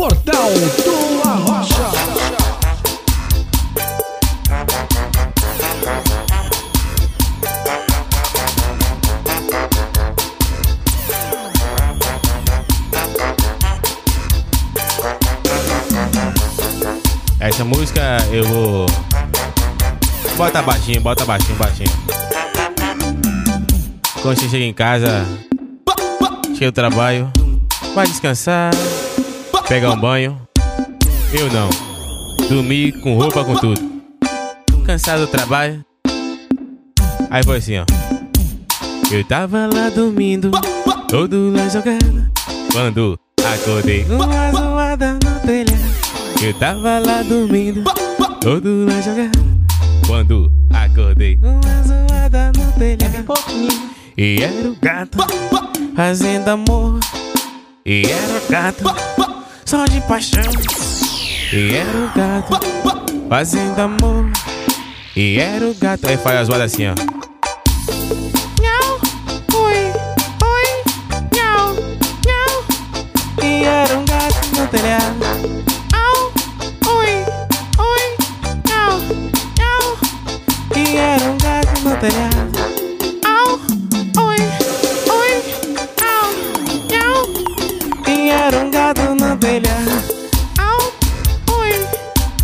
Portal do Arrocha. Essa música eu vou. Bota baixinho, bota baixinho, baixinho. Quando você chega em casa, cheio do trabalho, vai descansar, pegar um banho. Eu não. Dormir com roupa, com tudo. Cansado do trabalho. Aí foi assim, ó. Eu tava lá dormindo, todo lá jogado. Quando acordei, uma zoada no telhado. Eu tava lá dormindo, todo lá jogado. Quando acordei, uma zoada no telhado. E era o gato fazendo amor. E era o gato só de paixão. E era o gato fazendo amor. E era o gato. Aí faz as zoadas assim, ó. Nhau, oi, oi, nhau, nhau. E era um gato no telhado. Au, oi, oi, nhau, nhau. E era um gato no telhado.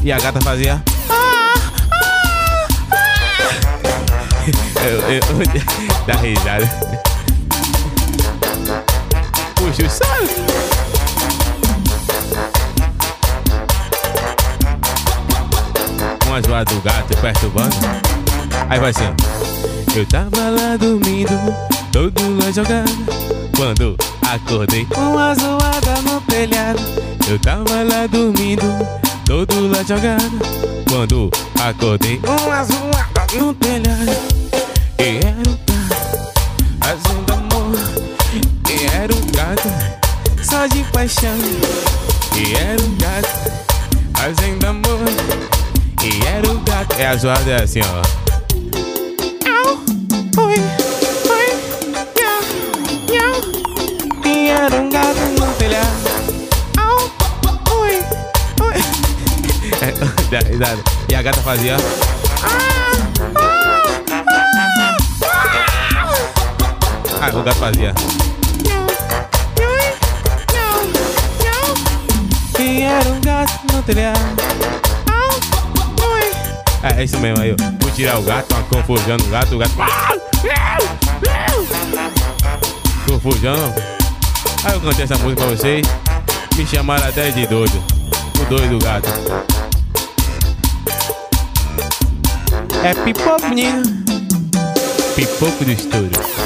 E a gata fazia. Eu, eu, dá risada. Puxa saco. Uma zoada do gato perturbando. Aí vai assim. Eu tava lá dormindo, todo lá jogado. Quando acordei, uma zoada no telhado. Eu tava lá dormindo, todo lá jogado. Quando acordei, uma zoada no telhado. E era o gato fazendo amor. E era o gato só de paixão. E era o gato fazendo amor. E era o gato. É a é assim, ó. E a gata fazia. Ah, o gato fazia. E era um gato no telhado. É, é isso mesmo aí. Vou tirar o gato, uma confusão no gato, o gato. Confusão. Aí eu cantei essa música pra vocês. Me chamaram até de doido. O doido do gato. É pipoco, menino. Pipoco do estouro.